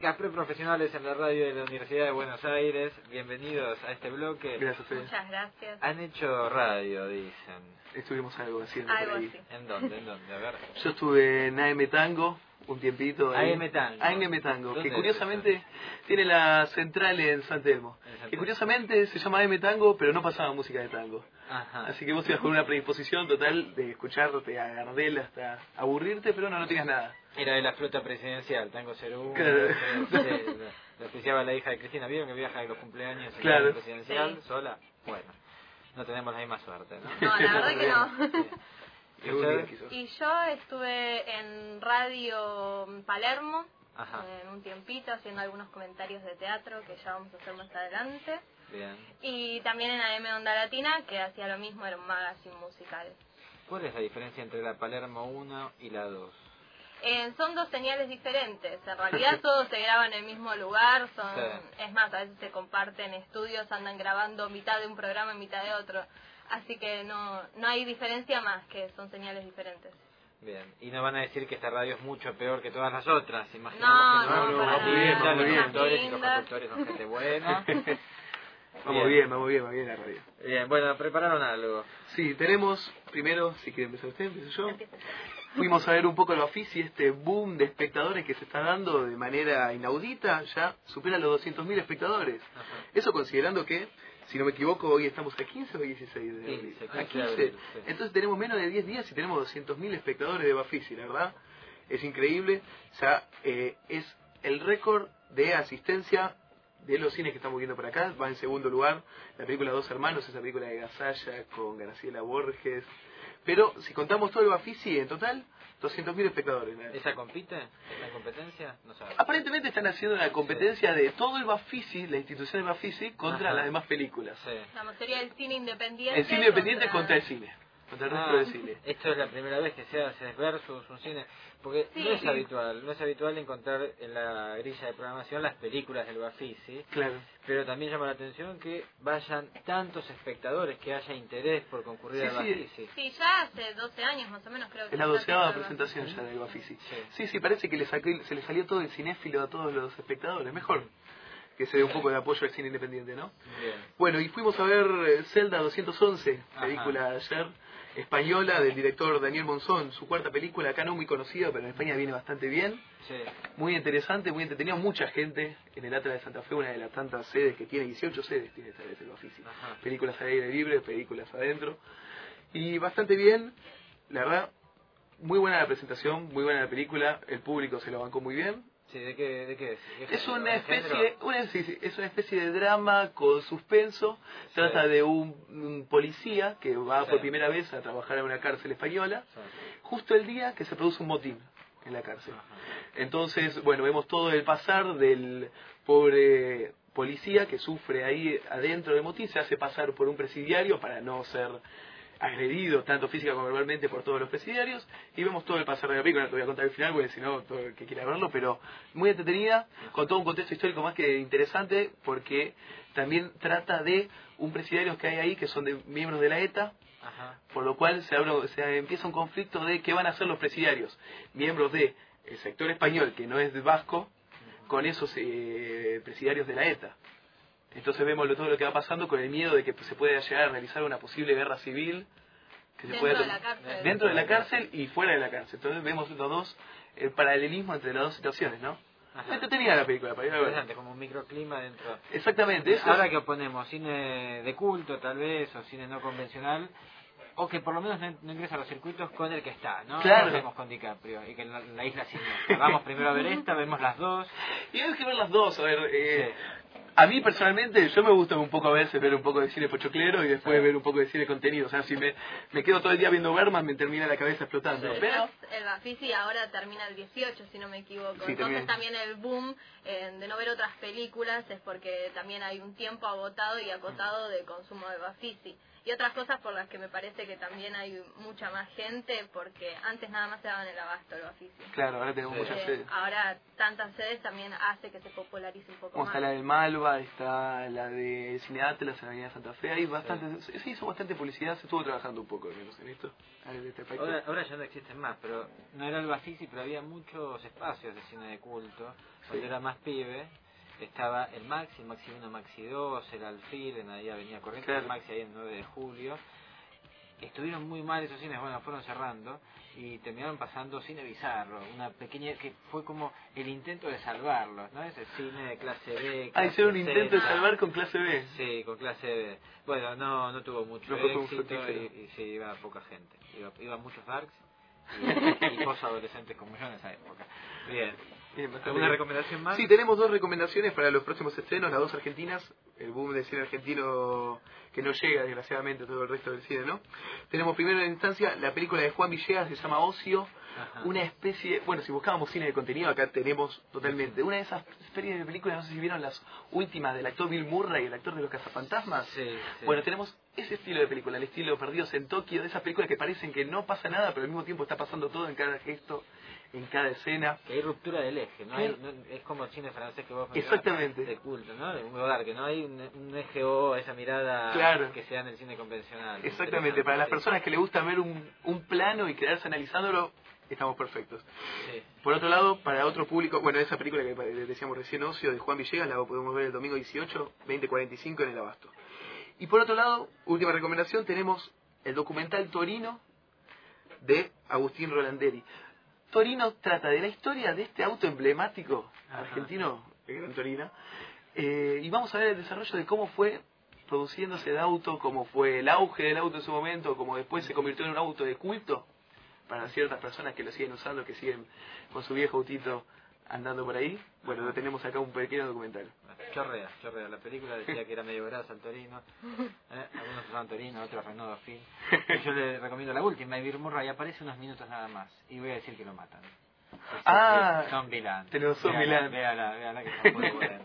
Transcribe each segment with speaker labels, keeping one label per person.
Speaker 1: Capre Profesionales en la radio de la Universidad de Buenos Aires, bienvenidos a este bloque.
Speaker 2: Gracias a ustedes.
Speaker 3: Muchas gracias.
Speaker 1: Han hecho radio, dicen.
Speaker 2: Estuvimos algo haciendo
Speaker 3: Algo
Speaker 2: por ahí.
Speaker 3: así.
Speaker 1: ¿En dónde? ¿En dónde? A ver.
Speaker 2: Yo estuve en AM Tango un tiempito. ahí.
Speaker 1: AM Tango.
Speaker 2: AM Tango,
Speaker 1: ¿Dónde
Speaker 2: que curiosamente tiene la central en San Telmo. Que curiosamente se llama AM Tango, pero no pasaba música de tango.
Speaker 1: Ajá.
Speaker 2: Así que vos ibas con una predisposición total de escucharte a Gardel hasta aburrirte, pero no, no tenías nada.
Speaker 1: Era de la flota presidencial, Tango 01.
Speaker 2: Claro.
Speaker 1: lo auspiciaba la hija de Cristina. ¿Vieron que viaja de los cumpleaños en
Speaker 2: Claro.
Speaker 1: la presidencial
Speaker 3: Sí.
Speaker 1: sola? Bueno, no tenemos la misma suerte, ¿no?
Speaker 3: No, la verdad que no.
Speaker 1: ¿Y
Speaker 3: yo estuve en Radio Palermo
Speaker 1: Ajá,
Speaker 3: en un tiempito haciendo algunos comentarios de teatro que ya vamos a hacer más adelante.
Speaker 1: bien.
Speaker 3: Y también en AM Onda Latina que hacía lo mismo, era un magazine musical.
Speaker 1: ¿Cuál es la diferencia entre la Palermo 1 y la 2?
Speaker 3: Eh, son dos señales diferentes. En realidad todos se graban en el mismo lugar. Son,
Speaker 1: Sí.
Speaker 3: Es más, a veces se comparten estudios, andan grabando mitad de un programa y mitad de otro. Así que no, no hay diferencia más que son señales diferentes.
Speaker 1: Bien, y no van a decir que esta radio es mucho peor que todas las otras, imaginamos
Speaker 3: No,
Speaker 1: que no,
Speaker 2: no, para
Speaker 1: muy bien,
Speaker 2: nada.
Speaker 1: los conductores y los conductores son gente buena.
Speaker 2: Vamos bien, vamos bien, vamos bien la radio.
Speaker 1: Bien, bueno, prepararon algo.
Speaker 2: Sí, tenemos, primero, si quiere empezar usted, empiezo yo. Fuimos a ver un poco el Bafisi, este boom de espectadores que se está dando de manera inaudita, ya supera los 200.000 espectadores.
Speaker 1: Ajá.
Speaker 2: Eso considerando que, si no me equivoco, hoy estamos a 15 o a 16 de abril.
Speaker 1: 15,
Speaker 2: A
Speaker 1: 15 de
Speaker 2: 15.
Speaker 1: abril, sí.
Speaker 2: Entonces tenemos menos de 10 días y tenemos 200.000 espectadores de Bafisi, la verdad. Es increíble. O sea, eh, es el récord de asistencia de los cines que estamos viendo por acá. Va en segundo lugar la película Dos Hermanos, esa película de Gasalla con Graciela Borges. Pero si contamos todo el Bafisi, en total, 200.000 espectadores. ¿no?
Speaker 1: ¿Esa compite? ¿Está en competencia? No sabe.
Speaker 2: Aparentemente están haciendo una competencia de todo el Bafisi, la institución del Bafisi, contra
Speaker 1: Ajá.
Speaker 2: las demás películas.
Speaker 1: Sí.
Speaker 3: Vamos, sería el cine independiente.
Speaker 2: El cine independiente contra el cine, contra el resto
Speaker 1: Ah,
Speaker 2: cine.
Speaker 1: esto es la primera vez que se hace versus un cine, porque
Speaker 3: Sí.
Speaker 1: no es habitual, no es habitual encontrar en la grilla de programación las películas del Bafisi,
Speaker 2: Claro.
Speaker 1: pero también llama la atención que vayan tantos espectadores, que haya interés por concurrir
Speaker 2: Sí,
Speaker 1: al
Speaker 2: sí.
Speaker 1: Bafisi.
Speaker 3: Sí, ya hace 12 años más o menos creo que
Speaker 2: Es la doceava presentación ya del Bafisi.
Speaker 1: Sí.
Speaker 2: Sí, sí, parece que le saqué- se le salió todo el cinéfilo a todos los espectadores. Mejor que se dé un poco de apoyo al cine independiente, ¿no?
Speaker 1: Bien.
Speaker 2: Bueno, y fuimos a ver eh, Zelda 211,
Speaker 1: Ajá.
Speaker 2: película de ayer, española del director Daniel Monzón. Su cuarta película, acá no muy conocida, pero en España viene bastante bien.
Speaker 1: Sí.
Speaker 2: Muy interesante, muy entretenido. Mucha gente en el Atlas de Santa Fe, una de las tantas sedes que tiene, 18 sedes tiene esta vez el.
Speaker 1: Ajá.
Speaker 2: Películas al aire libre, películas adentro. Y bastante bien, la verdad, muy buena la presentación, muy buena la película, el público se lo bancó muy bien.
Speaker 1: Sí, ¿de qué, de qué es? ¿Qué
Speaker 2: Es
Speaker 1: género?
Speaker 2: una especie, una, sí, sí, es una especie de drama con suspenso. Trata de un, un policía que va
Speaker 1: Sí.
Speaker 2: por primera vez a trabajar en una cárcel española,
Speaker 1: Sí.
Speaker 2: justo el día que se produce un motín en la cárcel.
Speaker 1: Ajá.
Speaker 2: Entonces, bueno, vemos todo el pasar del pobre policía que sufre ahí adentro del motín, se hace pasar por un presidiario para no ser agredido tanto física como verbalmente por todos los presidiarios y vemos todo el pasar de la película, no te voy a contar el final porque si no todo el que quiera verlo, pero muy entretenida, con todo un contexto histórico más que interesante porque también trata de un presidiario que hay ahí que son de miembros de la ETA,
Speaker 1: Ajá.
Speaker 2: por lo cual se, abre- se empieza un conflicto de qué van a hacer los presidiarios, miembros del sector español que no es de vasco, con esos eh, presidiarios de la ETA. Entonces vemos lo- todo lo que va pasando con el miedo de que se pueda llegar a realizar una posible guerra civil que se
Speaker 3: Dentro
Speaker 2: pueda
Speaker 3: de
Speaker 2: to-
Speaker 3: la cárcel.
Speaker 2: dentro de la cárcel y fuera de la cárcel. Entonces vemos los dos el paralelismo entre las dos situaciones, ¿no?
Speaker 1: Ajá.
Speaker 2: Entretenida la película para ir a ver.
Speaker 1: Interesante, como un microclima dentro.
Speaker 2: Exactamente, eso.
Speaker 1: Ahora que oponemos cine de culto, tal vez, o cine no convencional, o que por lo menos no, no ingresa a los circuitos con el que está, ¿no?
Speaker 2: Claro.
Speaker 1: No hacemos con DiCaprio y que la, la isla siniestra. Vamos primero a ver esta, vemos las dos.
Speaker 2: Y hay que ver las dos, a ver, eh,
Speaker 1: Sí.
Speaker 2: A mí personalmente, yo me gusta un poco a veces ver un poco de cine pochoclero y después
Speaker 1: Sí.
Speaker 2: ver un poco de cine contenido. O sea, si me, me quedo todo el día viendo Berman, me termina la cabeza explotando.
Speaker 1: Sí.
Speaker 2: Pero,
Speaker 3: el Bafisi ahora termina el 18, si no me equivoco.
Speaker 2: Sí,
Speaker 3: Entonces también el boom eh, de no ver otras películas es porque también hay un tiempo agotado y acotado de consumo de Bafisi. Y otras cosas por las que me parece que también hay mucha más gente, porque antes nada más se daban el abasto el oficio.
Speaker 2: Claro, ahora tenemos
Speaker 1: Sí.
Speaker 2: muchas
Speaker 3: Eh,
Speaker 2: sedes.
Speaker 3: ahora tantas sedes también hace que se popularice un poco
Speaker 2: Como
Speaker 3: más.
Speaker 2: está la del Malva, está la de Cine Atlas en la Avenida Santa Fe, hay bastante, se hizo bastante publicidad, se estuvo trabajando un poco al menos en esto, en este.
Speaker 1: Ahora, ahora ya no existen más, pero no era el Bafisi, pero había muchos espacios de cine de culto. Cuando
Speaker 2: Sí.
Speaker 1: era más pibe, estaba el Maxi, Maxi 1, Maxi 2, el Alfil, en ahí Avenida Corrientes,
Speaker 2: Claro.
Speaker 1: el Maxi ahí en 9 de julio. Estuvieron muy mal esos cines, bueno, fueron cerrando y terminaron pasando cine bizarro, una pequeña que fue como el intento de salvarlos, ¿no? Ese cine de clase B.
Speaker 2: Ah,
Speaker 1: clase
Speaker 2: hicieron un intento de salvar con clase B.
Speaker 1: Sí, con clase B. Bueno, no, no tuvo mucho
Speaker 2: No
Speaker 1: éxito y, y sí, iba poca gente. Iba, iba muchos darks y, y posadolescentes como yo en esa época. Bien.
Speaker 2: Bien, bastante
Speaker 1: ¿Alguna
Speaker 2: bien.
Speaker 1: recomendación más?
Speaker 2: Sí, tenemos dos recomendaciones para los próximos estrenos, las dos argentinas, el boom del cine argentino que no llega desgraciadamente a todo el resto del cine, ¿no? Tenemos primero en instancia la película de Juan Villegas, se llama Ocio,
Speaker 1: Ajá.
Speaker 2: una especie, bueno, si buscábamos cine de contenido, acá tenemos totalmente, una de esas especies de películas, no sé si vieron las últimas del actor Bill Murray, el actor de los cazafantasmas.
Speaker 1: Sí, sí.
Speaker 2: Bueno, tenemos ese estilo de película, el estilo Perdidos en Tokio, de esas películas que parecen que no pasa nada, pero al mismo tiempo está pasando todo en cada gesto, en cada escena.
Speaker 1: que hay ruptura del eje, ¿no? Hay, no- es como el cine francés que vos
Speaker 2: Exactamente.
Speaker 1: de culto, ¿no? Un Godard, que no hay un, un eje O, esa mirada
Speaker 2: Claro.
Speaker 1: que se da en el cine convencional.
Speaker 2: Exactamente, para las personas que les gusta ver un, un plano y quedarse analizándolo, estamos perfectos.
Speaker 1: Sí.
Speaker 2: Por otro lado, para otro público, bueno, esa película que decíamos recién, Ocio, de Juan Villegas, la podemos ver el domingo 18, 2045 en el Abasto. Y por otro lado, última recomendación, tenemos el documental Torino de Agustín Rolanderi. Torino trata de la historia de este auto emblemático
Speaker 1: Ajá.
Speaker 2: argentino, el Gran Torino, eh, y vamos a ver el desarrollo de cómo fue produciéndose el auto, cómo fue el auge del auto en su momento, cómo después se convirtió en un auto de culto para ciertas personas que lo siguen usando, que siguen con su viejo autito andando por ahí. Bueno, lo tenemos acá un pequeño documental.
Speaker 1: Chorrea, chorrea. La película decía que era medio grasa el Torino. ¿eh? Algunos usaban Torino, otros Renault Dauphine. Yo le recomiendo la última, y Bill Murray aparece unos minutos nada más. Y voy a decir que lo matan.
Speaker 2: Ah,
Speaker 1: Son Milán.
Speaker 2: tenemos Son
Speaker 1: Véala,
Speaker 2: Milán.
Speaker 1: Véala, véala, que está muy buena.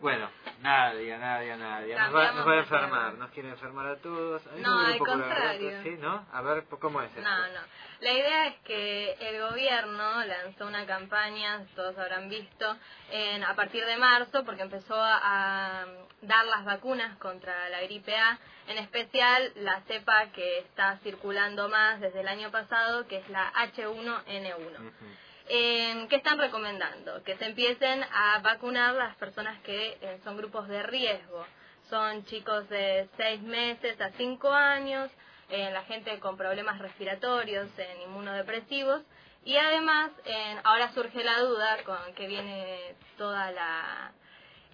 Speaker 1: Bueno, nadie, nadie, nadie. Nos va, nos va a enfermar, nos quiere enfermar a todos. A
Speaker 3: No, al contrario.
Speaker 1: Sí, ¿no? A ver, ¿cómo es esto?
Speaker 3: No, no. La idea es que el gobierno lanzó una campaña, todos habrán visto, en, a partir de marzo, porque empezó a, a dar las vacunas contra la gripe A, en especial la cepa que está circulando más desde el año pasado, que es la H1N1.
Speaker 1: Ujú.
Speaker 3: Eh, ¿Qué están recomendando? Que se empiecen a vacunar las personas que eh, son grupos de riesgo. Son chicos de 6 meses a 5 años, eh, la gente con problemas respiratorios, en inmunodepresivos. Y además, ahora surge la duda con que viene toda la,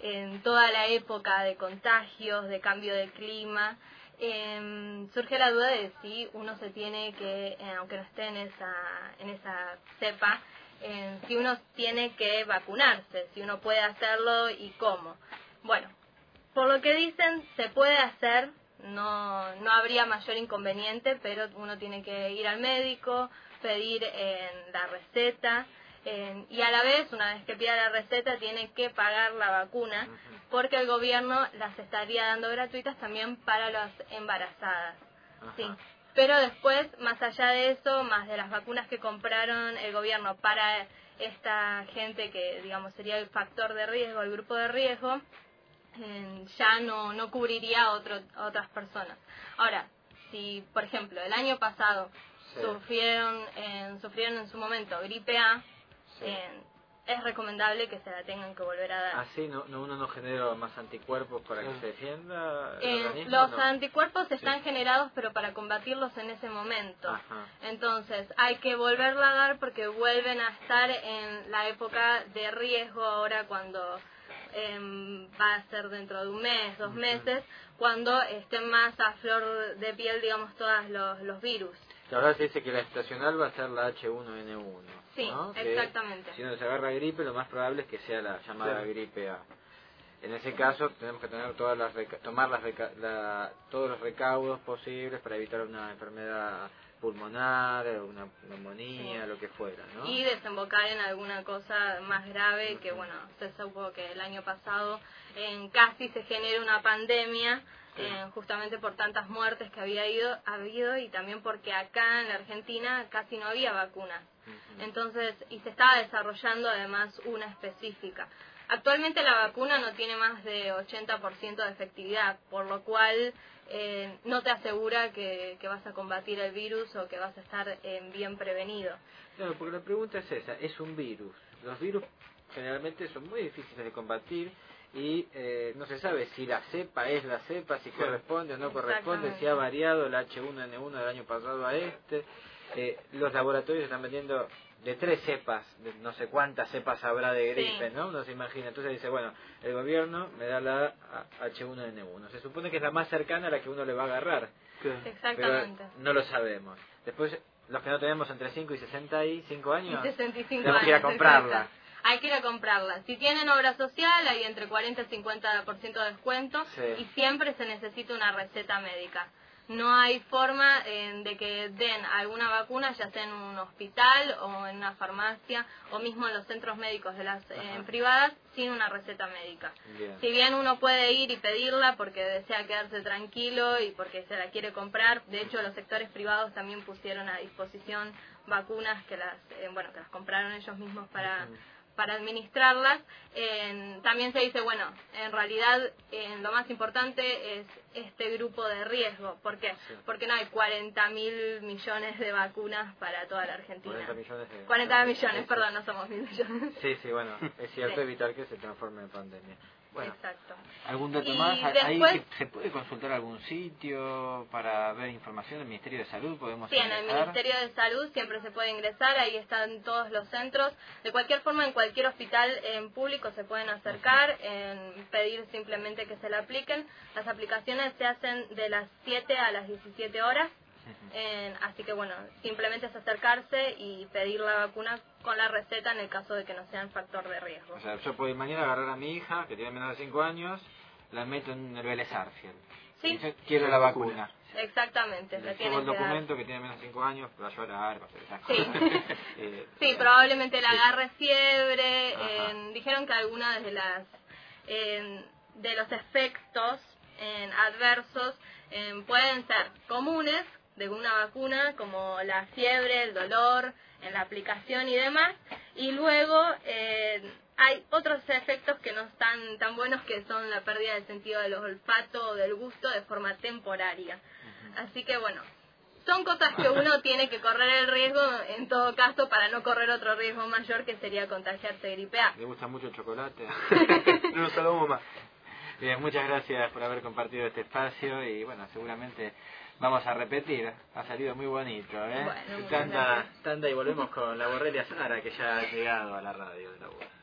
Speaker 3: en toda la época de contagios, de cambio de clima, eh, surge la duda de si uno se tiene que, eh, aunque no esté en esa, en esa cepa, eh, si uno tiene que vacunarse, si uno puede hacerlo y cómo. Bueno, por lo que dicen, se puede hacer, no, no habría mayor inconveniente, pero uno tiene que ir al médico, pedir en la receta, eh, y a la vez, una vez que pida la receta, tiene que pagar la vacuna, porque el gobierno las estaría dando gratuitas también para las embarazadas.
Speaker 1: Ajá.
Speaker 3: Sí. Pero después, más allá de eso, más de las vacunas que compraron el gobierno para esta gente que, digamos, sería el factor de riesgo, el grupo de riesgo, eh, ya no, no cubriría a, otro, a otras personas. Ahora, si, por ejemplo, el año pasado
Speaker 1: Sí.
Speaker 3: sufrieron, en, sufrieron en su momento gripe A,
Speaker 1: Sí.
Speaker 3: eh, es recomendable que se la tengan que volver a dar.
Speaker 1: Así no, no, uno no genera más anticuerpos para que se defienda el
Speaker 3: Eh,
Speaker 1: organismo.
Speaker 3: los
Speaker 1: no.
Speaker 3: anticuerpos
Speaker 1: Sí.
Speaker 3: están generados, pero para combatirlos en ese momento.
Speaker 1: Ajá.
Speaker 3: Entonces, hay que volverla a dar porque vuelven a estar en la época de riesgo ahora cuando em, va a ser dentro de un mes, dos meses, cuando estén más a flor de piel, digamos, todos los, los virus.
Speaker 1: Que ahora se dice que la estacional va a ser la H1N1.
Speaker 3: Sí,
Speaker 1: ¿no? Que
Speaker 3: exactamente.
Speaker 1: Si uno se agarra gripe, lo más probable es que sea la llamada
Speaker 2: Claro.
Speaker 1: gripe A. En ese caso, tenemos que tener todas las reca- tomar las reca- la- todos los recaudos posibles para evitar una enfermedad pulmonar, una neumonía,
Speaker 3: Sí.
Speaker 1: lo que fuera, ¿no?
Speaker 3: Y desembocar en alguna cosa más grave, que bueno, se supo que el año pasado en casi se genera una pandemia eh, justamente por tantas muertes que había ido, habido y también porque acá en la Argentina casi no había vacunas. Entonces, y se estaba desarrollando además una específica. Actualmente la vacuna no tiene más de 80% de efectividad, por lo cual eh, no te asegura que, vas a combatir el virus o que vas a estar eh, bien prevenido.
Speaker 1: Claro, porque la pregunta es esa, es un virus. Los virus generalmente son muy difíciles de combatir y eh, no se sabe si la cepa es la cepa, si corresponde o no corresponde, si ha variado el H1N1 del año pasado a este. Eh, los laboratorios están vendiendo de tres cepas, de no sé cuántas cepas habrá de gripe, ¿no? Uno se imagina. Entonces dice, bueno, el gobierno me da la H1N1. Se supone que es la más cercana a la que uno le va a agarrar.
Speaker 3: Exactamente.
Speaker 1: no lo sabemos. Después, los que no tenemos entre 5 y 65 años,
Speaker 3: y 65
Speaker 1: tenemos que ir a comprarla
Speaker 3: hay que ir a comprarla. Si tienen obra social, hay entre 40 y 50% de descuento y siempre se necesita una receta médica. No hay forma de que den alguna vacuna, ya sea en un hospital o en una farmacia o mismo en los centros médicos de las eh, privadas, sin una receta médica. Si bien uno puede ir y pedirla porque desea quedarse tranquilo y porque se la quiere comprar, de hecho los sectores privados también pusieron a disposición vacunas que las, eh, bueno, que las compraron ellos mismos para para administrarlas, también se dice, bueno, en realidad lo más importante es este grupo de riesgo. ¿Por qué? Porque no hay 40 mil millones de vacunas para toda la Argentina.
Speaker 1: 40 millones, de...
Speaker 3: 40 millones, perdón, no somos mil millones.
Speaker 1: Sí, sí, bueno, es cierto evitar que se transforme en pandemia. Bueno,
Speaker 3: Exacto.
Speaker 1: ¿Algún dato más? ¿Se puede consultar algún sitio para ver información del Ministerio de Salud? ¿Podemos
Speaker 3: sí, en el Ministerio de Salud siempre se puede ingresar, ahí están todos los centros. De cualquier forma, en cualquier hospital en público se pueden acercar, en pedir simplemente que se le apliquen. Las aplicaciones se hacen de las 7 a las 17 horas así que bueno, simplemente es acercarse y pedir la vacuna con la receta en el caso de que no sea un factor de riesgo.
Speaker 1: O sea, yo puedo mañana agarrar a mi hija, que tiene menos de 5 años, la meto en el Vélez
Speaker 3: Sí.
Speaker 1: quiero la vacuna.
Speaker 3: Exactamente.
Speaker 1: Le el documento que tiene menos de 5 años, va a llorar, va a hacer esas
Speaker 3: Sí, eh, sí probablemente la agarre fiebre. dijeron que algunas de las de los efectos adversos pueden ser comunes, de una vacuna como la fiebre, el dolor en la aplicación y demás. Y luego eh, hay otros efectos que no están tan buenos que son la pérdida del sentido del olfato o del gusto de forma temporaria. Así que bueno, son cosas que uno tiene que correr el riesgo en todo caso para no correr otro riesgo mayor que sería contagiarse de gripe A.
Speaker 1: Me gusta mucho el chocolate.
Speaker 2: no salvamos más.
Speaker 1: Bien, muchas gracias por haber compartido este espacio y bueno, seguramente vamos a repetir. Ha salido muy bonito, ¿eh?
Speaker 3: Bueno,
Speaker 1: tanda, tanda y volvemos con la Borrelia Sara que ya ha llegado a la radio de la UA.